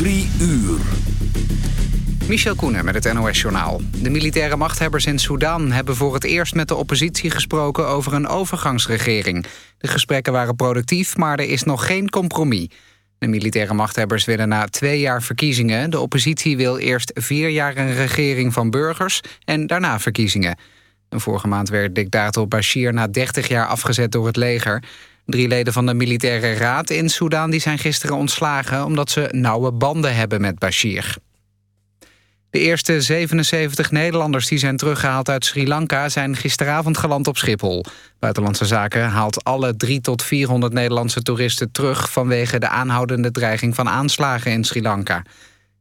Drie uur. Michel Koenen met het NOS-journaal. De militaire machthebbers in Sudan hebben voor het eerst met de oppositie gesproken over een overgangsregering. De gesprekken waren productief, maar er is nog geen compromis. De militaire machthebbers willen na twee jaar verkiezingen. De oppositie wil eerst vier jaar een regering van burgers en daarna verkiezingen. Vorige maand werd dictator Bashir na 30 jaar afgezet door het leger. Drie leden van de militaire raad in Soedan die zijn gisteren ontslagen... omdat ze nauwe banden hebben met Bashir. De eerste 77 Nederlanders die zijn teruggehaald uit Sri Lanka... zijn gisteravond geland op Schiphol. Buitenlandse Zaken haalt alle 3 tot 400 Nederlandse toeristen terug... vanwege de aanhoudende dreiging van aanslagen in Sri Lanka.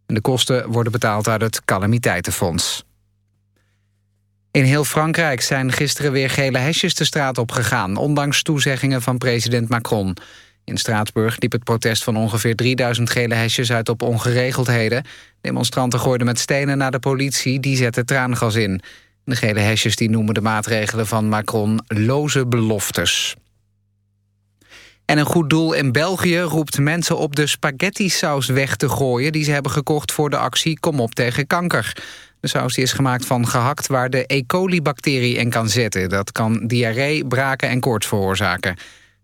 De kosten worden betaald uit het Calamiteitenfonds. In heel Frankrijk zijn gisteren weer gele hesjes de straat op gegaan... ondanks toezeggingen van president Macron. In Straatsburg liep het protest van ongeveer 3000 gele hesjes uit op ongeregeldheden. Demonstranten gooiden met stenen naar de politie, die zette traangas in. De gele hesjes die noemen de maatregelen van Macron loze beloftes. En een goed doel in België roept mensen op de spaghetti-saus weg te gooien... die ze hebben gekocht voor de actie Kom op tegen kanker. De saus is gemaakt van gehakt waar de E. coli-bacterie in kan zitten. Dat kan diarree, braken en koorts veroorzaken.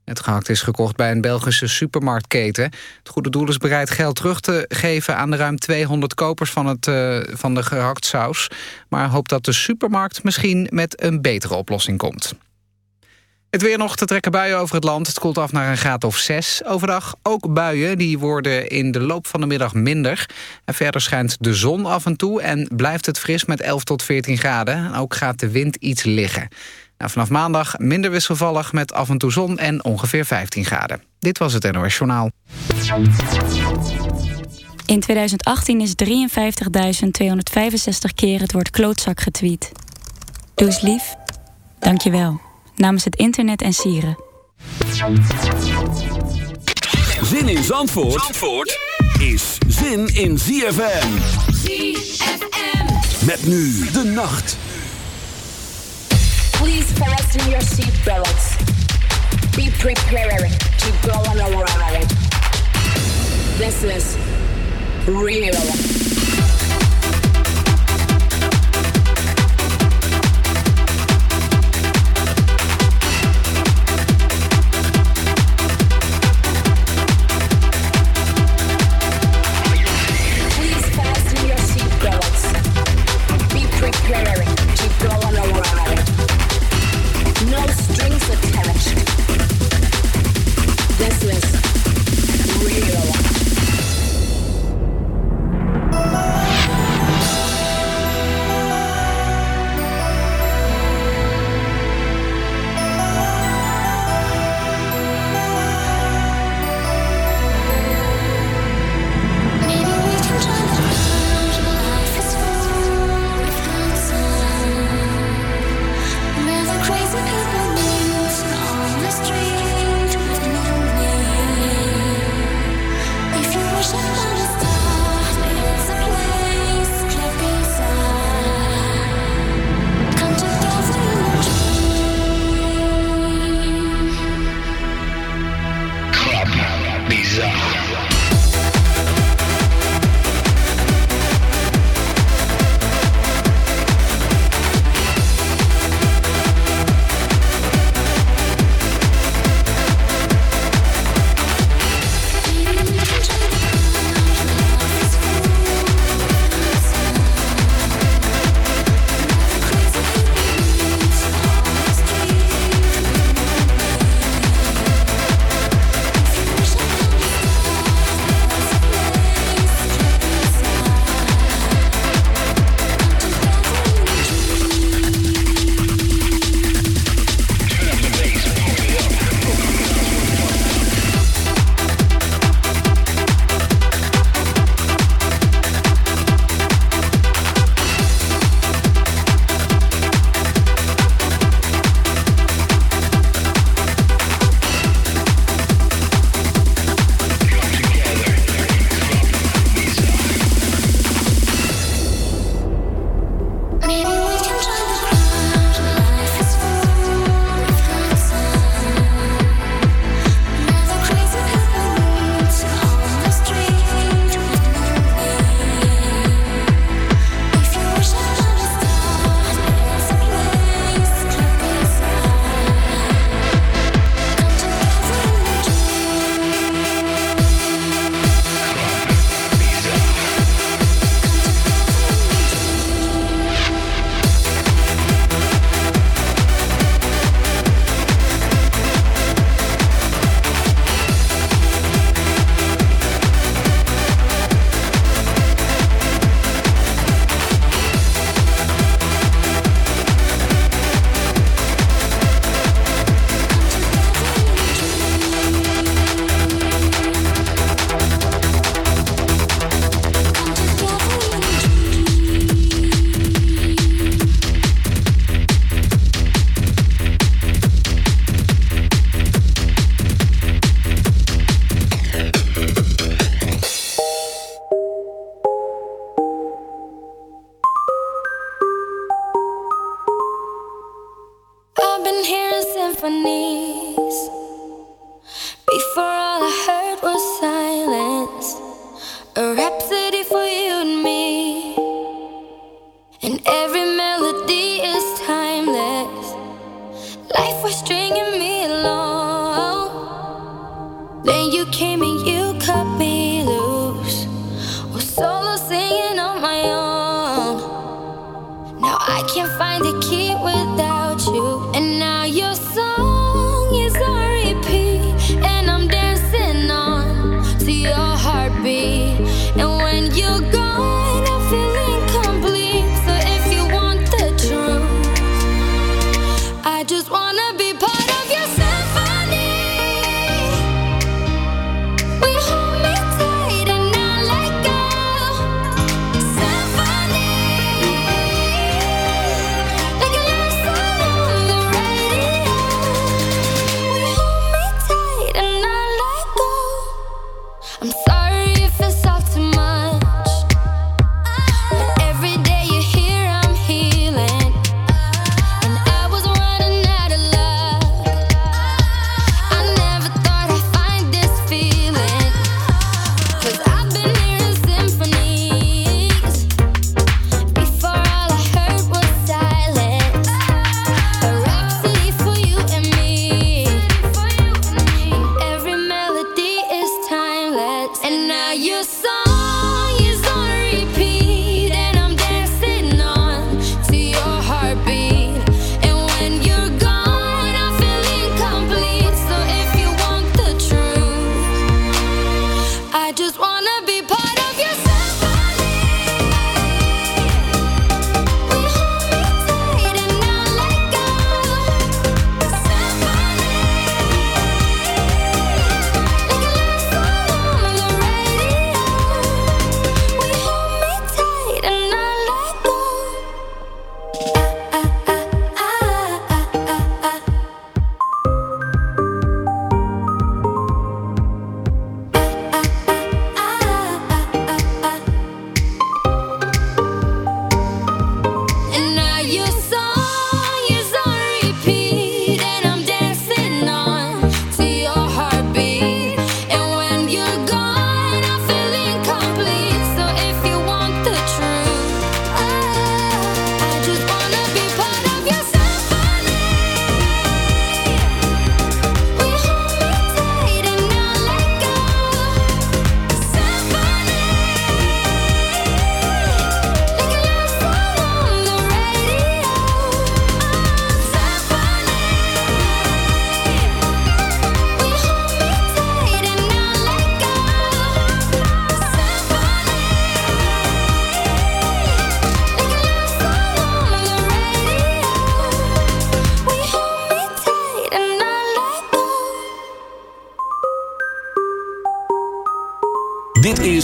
Het gehakt is gekocht bij een Belgische supermarktketen. Het goede doel is bereid geld terug te geven aan de ruim 200 kopers van, het, uh, van de gehaktsaus. Maar hoopt dat de supermarkt misschien met een betere oplossing komt. Het weer nog te trekken buien over het land. Het koelt af naar een graad of 6. Overdag ook buien, die worden in de loop van de middag minder. En verder schijnt de zon af en toe en blijft het fris met 11 tot 14 graden. Ook gaat de wind iets liggen. Nou, vanaf maandag minder wisselvallig met af en toe zon en ongeveer 15 graden. Dit was het NOS Journaal. In 2018 is 53.265 keer het woord klootzak getweet. Doe eens lief. Dank je wel namens het internet en sieren. Zin in Zandvoort, Zandvoort is zin in ZFM. ZFM. Met nu de nacht. Please fasten your seatbelts. Be prepared to go on a ride. This is real. This is real.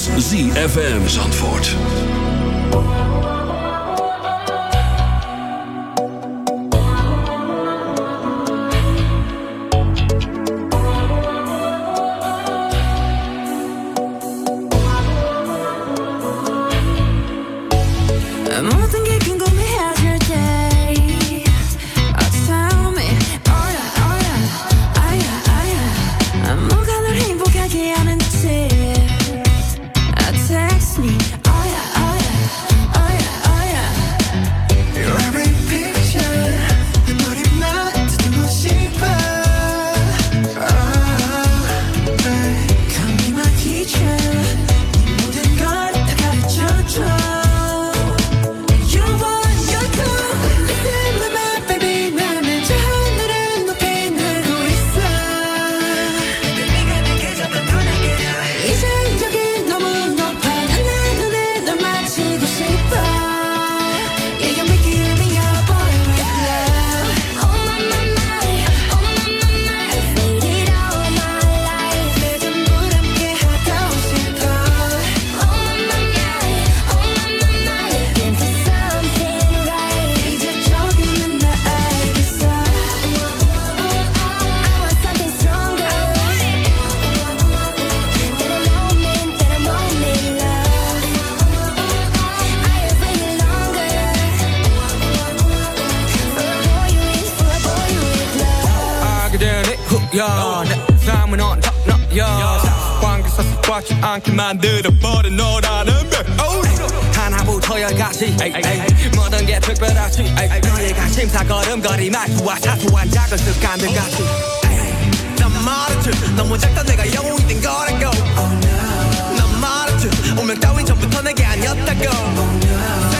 ZFM Zandvoort. 않게 만들어버린 너라는 백 하나부터 열까지 모든 게 특별하지 너희가 심사걸음거리 말투와 사소한 작은 습관들 같이 난 말했지 너무 작다 내가 영웅이 된 거라고 난 말했지 운명 따윈 전부터 내게 아니었다고 세계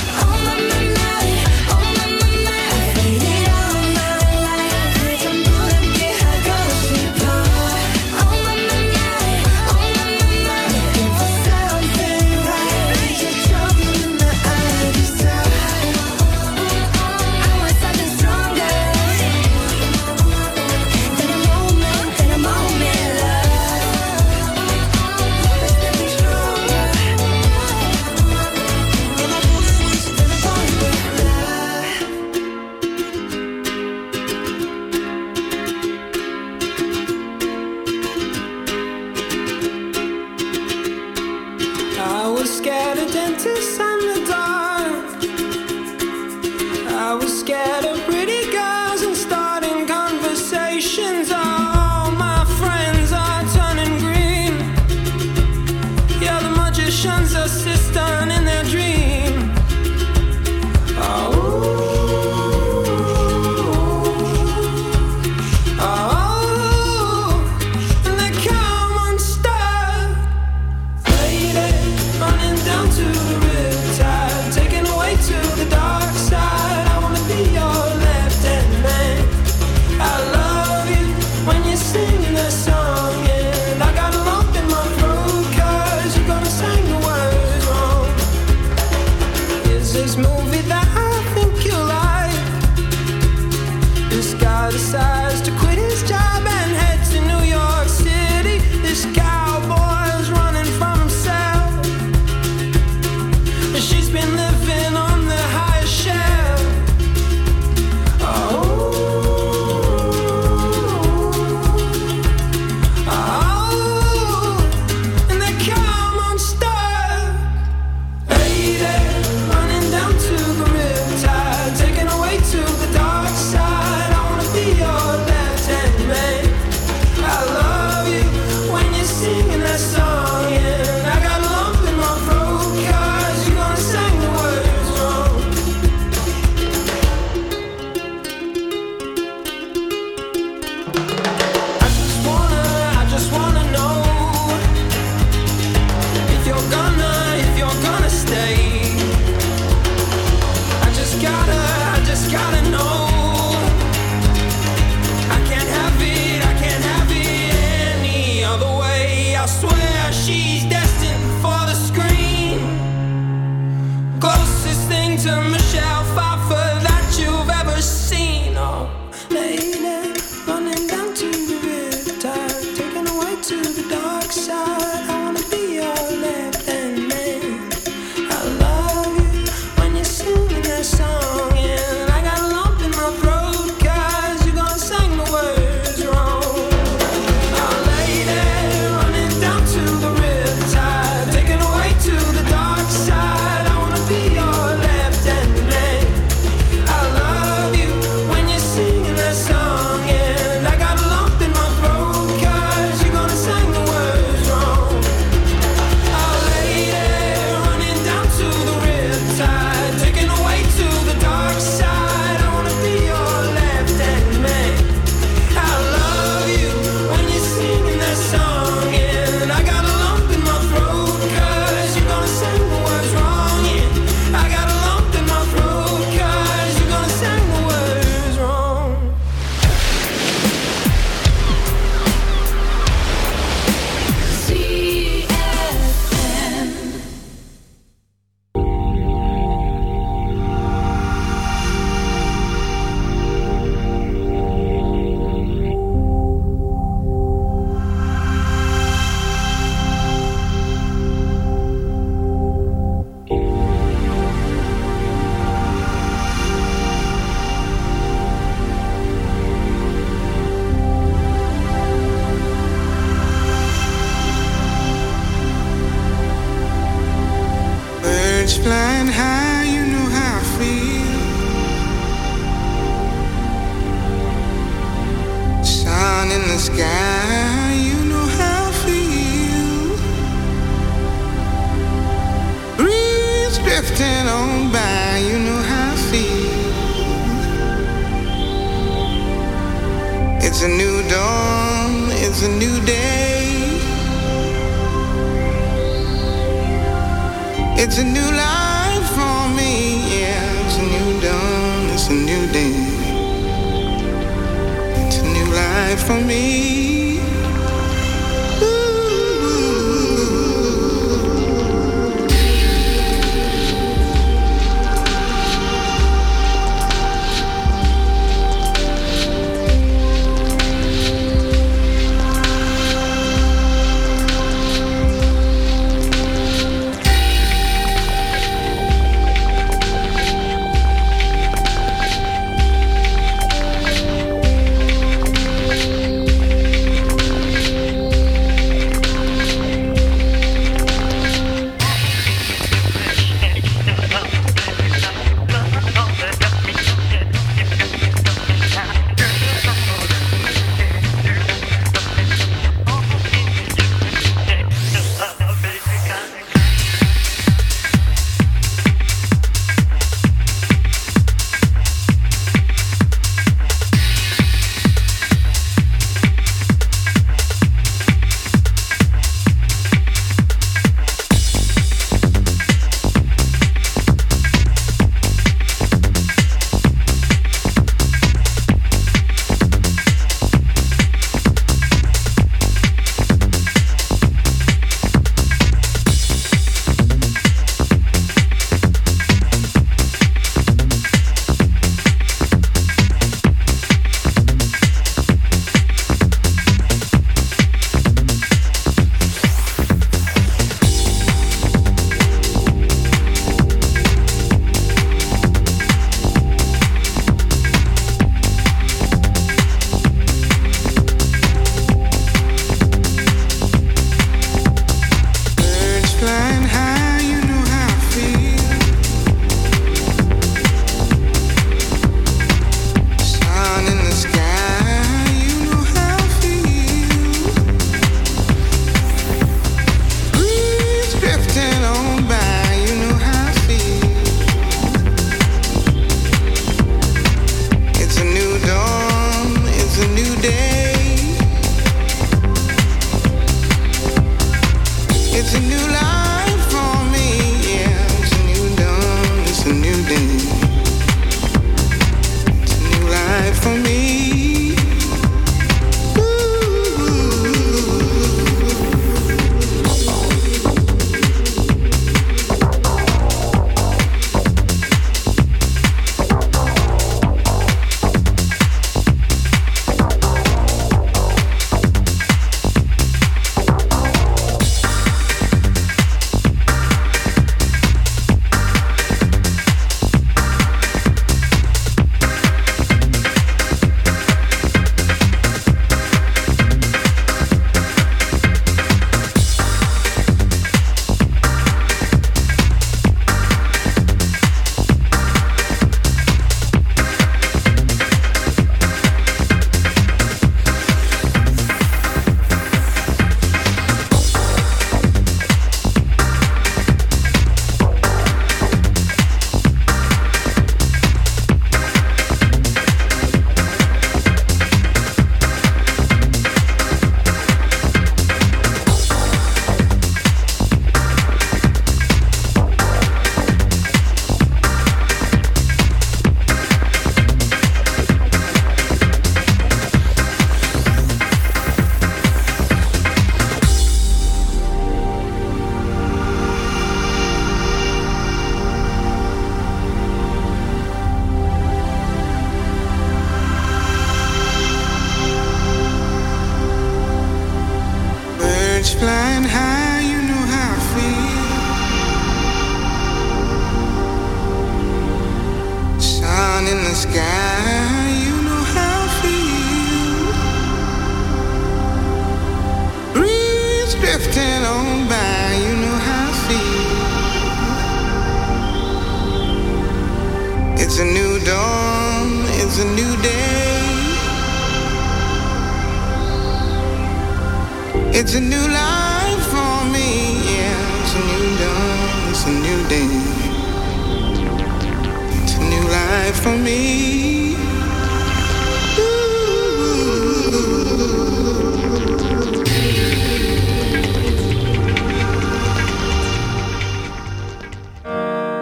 for me.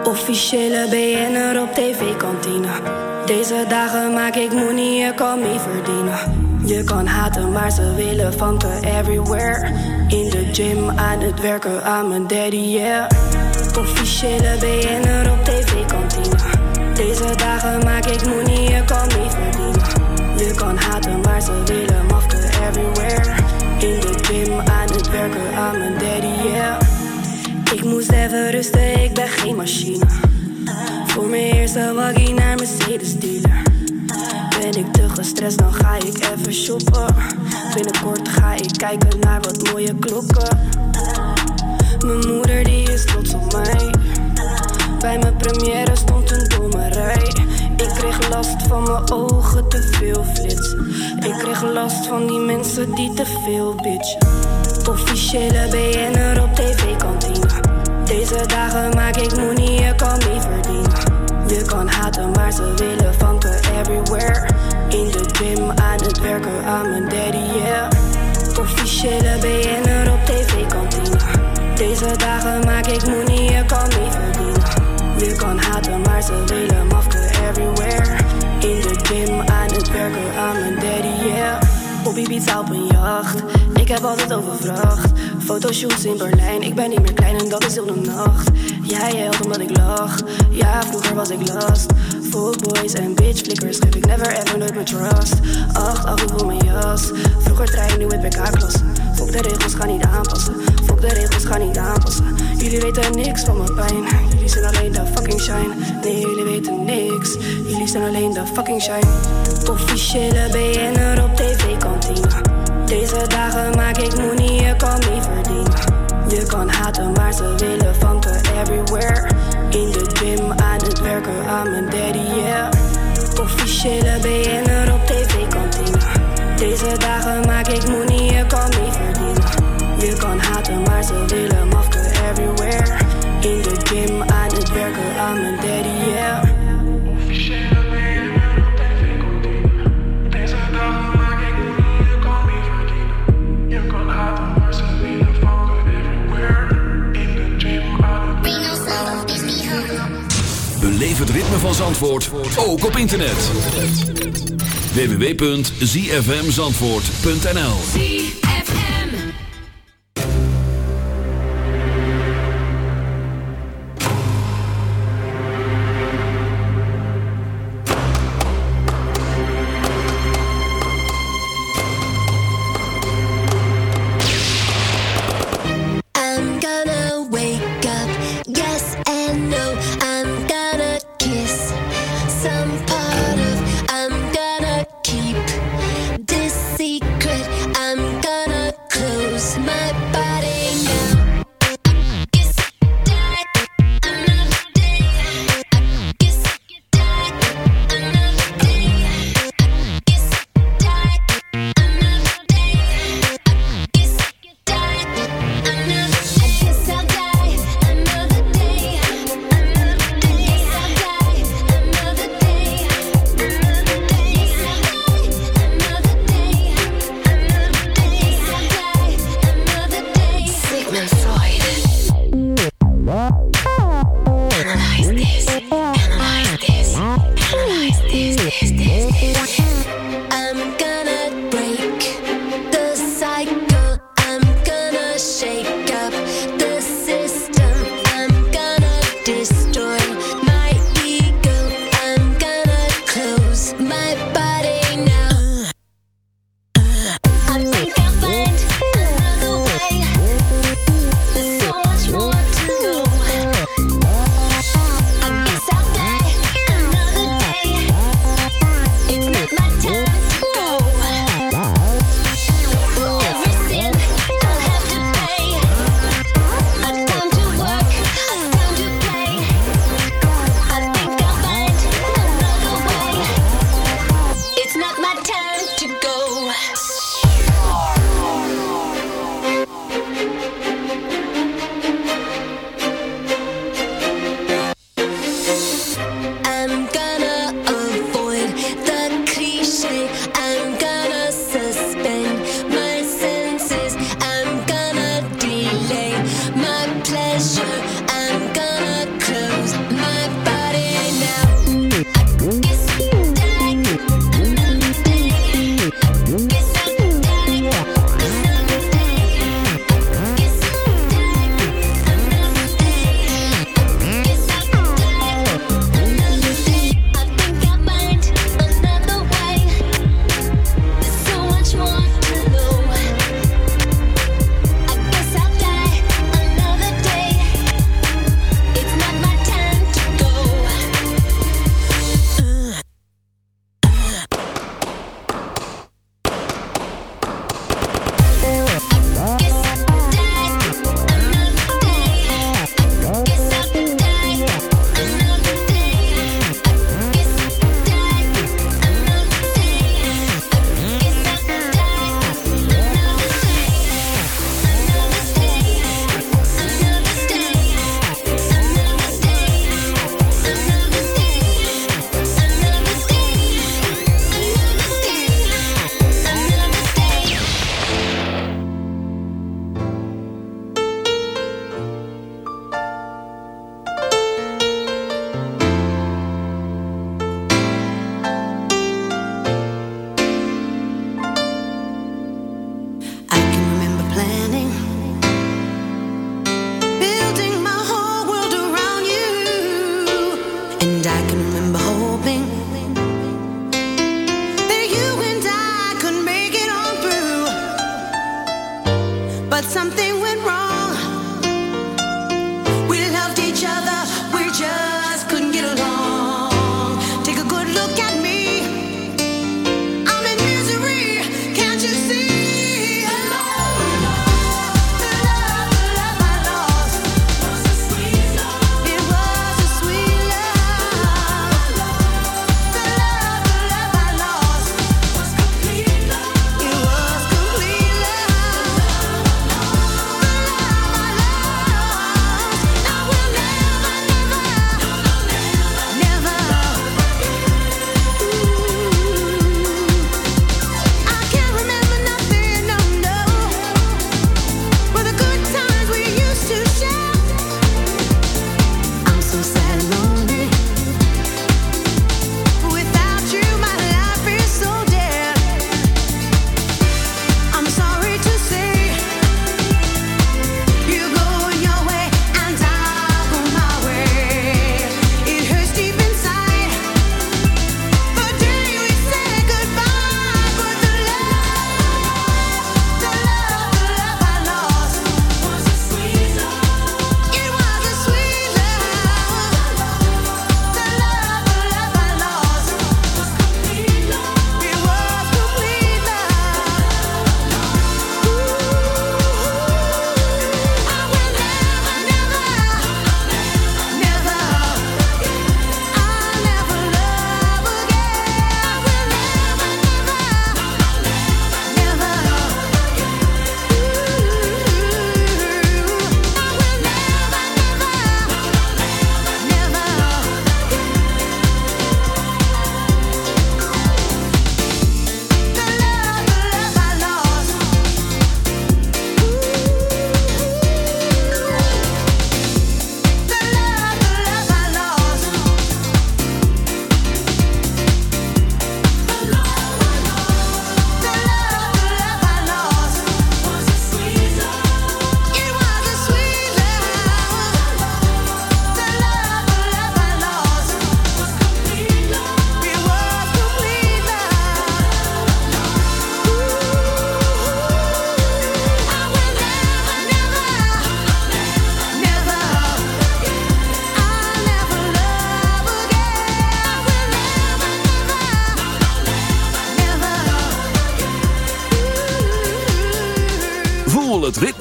Officiële BN'er op tv-kantine. Deze dagen maak ik money, je kan mee verdienen. Je kan haten, maar ze willen van te everywhere. In de gym, aan het werken, aan mijn daddy, yeah. Officiële BN'er op tv-kantine. Deze dagen maak ik money, je kan mee verdienen. Je kan haten, maar ze willen mafken everywhere. In de gym, aan het werken, aan mijn daddy, yeah. Ik moest even rusten, ik ben geen machine. Voor mijn eerste waggie naar Mercedes dealer. Ben ik te gestrest, dan ga ik even shoppen. Binnenkort ga ik kijken naar wat mooie klokken. Mijn moeder die is trots op mij. Bij mijn première stond kreeg last van mijn ogen, te veel flits. Ik kreeg last van die mensen die te veel bitch. Officiële BN'er op tv-kantine. Deze dagen maak ik money, je kan mee verdienen. Je kan haten, maar ze willen vanken everywhere. In de gym, aan het werken, aan mijn daddy, yeah. Officiële BN'er op tv-kantine. Deze dagen maak ik money, je kan mee verdienen. Je kan haten, maar ze willen mafken everywhere. In de gym, aan het werken, aan mijn daddy, yeah. Op Ibiza op een jacht, ik heb altijd overvracht. Fotoshoots in Berlijn, ik ben niet meer klein en dat is heel de nacht. Jij helpt omdat ik lach, ja vroeger was ik last. Fuckboys en bitch flickers geef ik never ever nooit mijn trust. Acht ik wil mijn jas, vroeger trein, nu het BK-klasse. Fok de regels, ga niet aanpassen, fok de regels, ga niet aanpassen. Jullie weten niks van mijn pijn, jullie zijn alleen de fucking shine. Nee, jullie weten niks, jullie zijn alleen de fucking shine. Officiële BN'er op tv-kantine. Deze dagen maak ik money, je kan mee verdienen. Je kan haten, maar ze willen vanken everywhere. In de gym, aan het werken, aan mijn daddy, yeah. Officiële BN'er op tv-kantine. Deze dagen maak ik money, je kan mee verdienen. Je kan haten, maar ze willen mafken everywhere. In de gym, aan het werken, aan mijn daddy, yeah. Het ritme van Zandvoort, ook op internet. www.zfmzandvoort.nl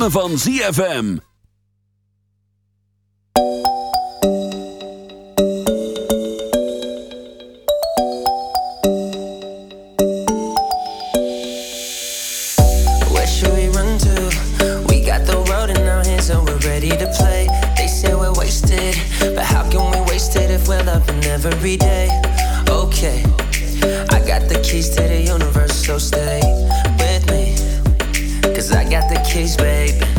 van ZFM. Where should we run to? We got the road in our hands and we're ready to play. They say we're wasted, but how can we waste it if we're loving every day? Okay, I got the keys to the universe, so stay got the keys, baby.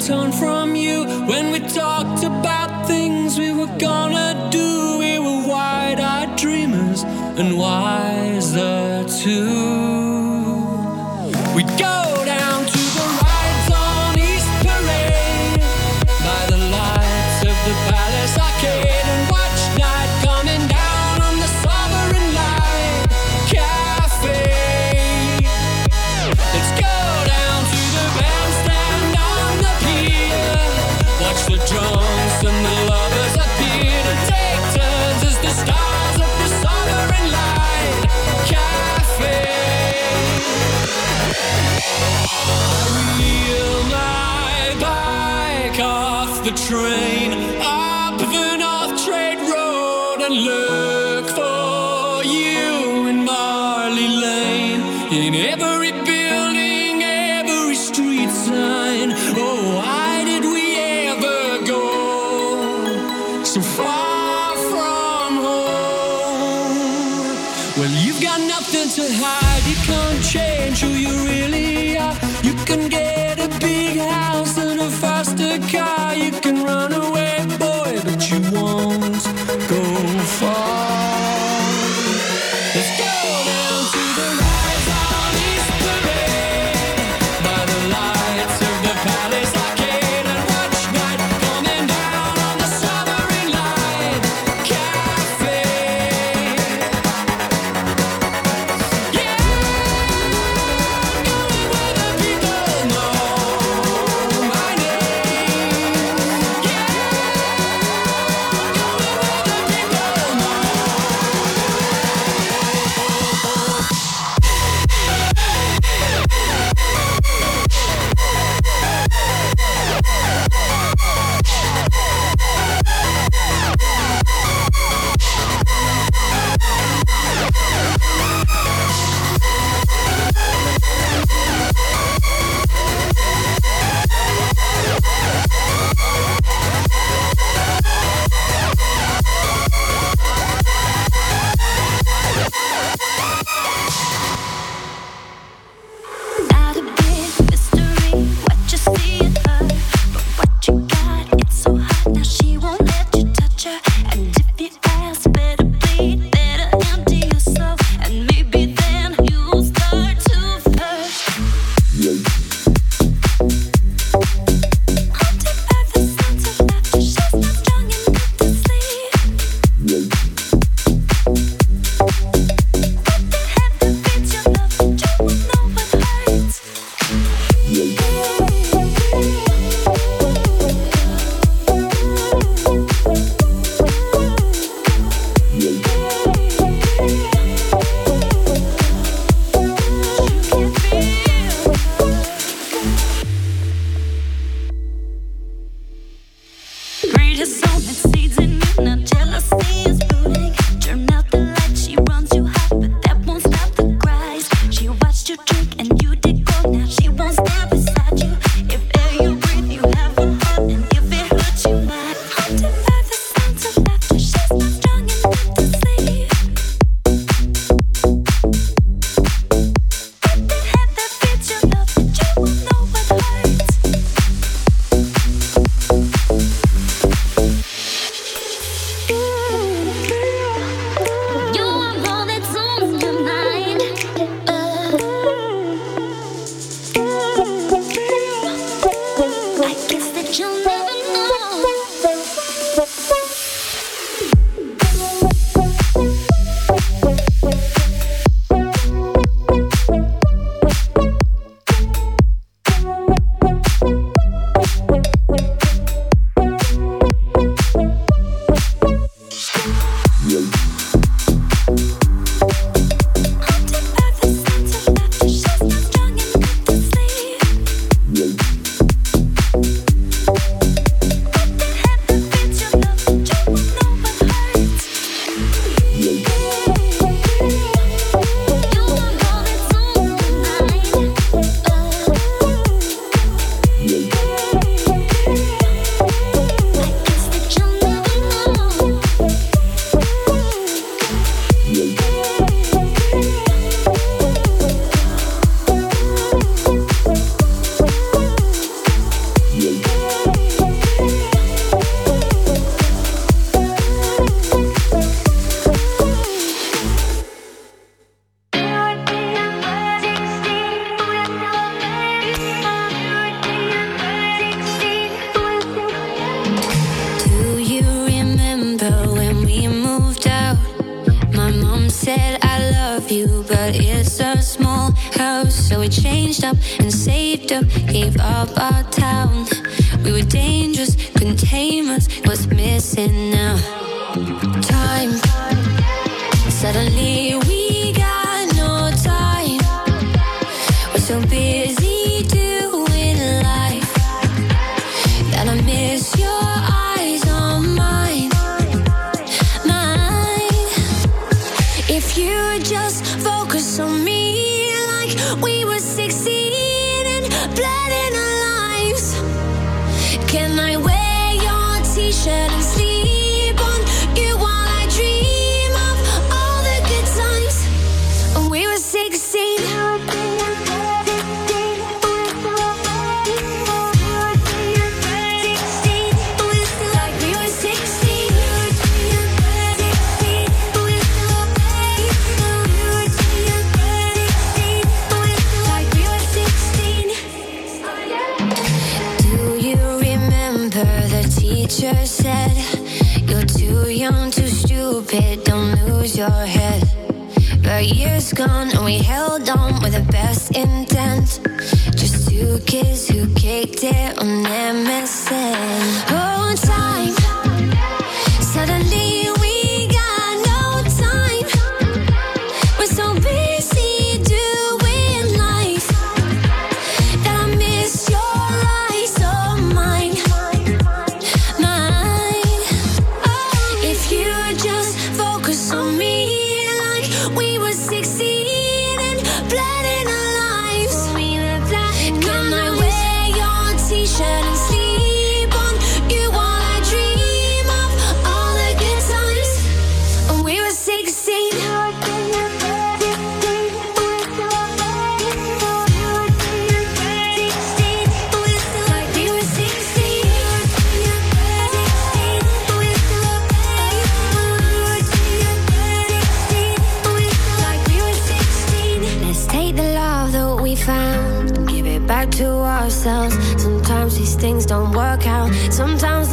Turn from Can I wear your t-shirt and sleep? gone, and we held on with the best intent. Just two kids who kicked it on MSN. don't work out. Sometimes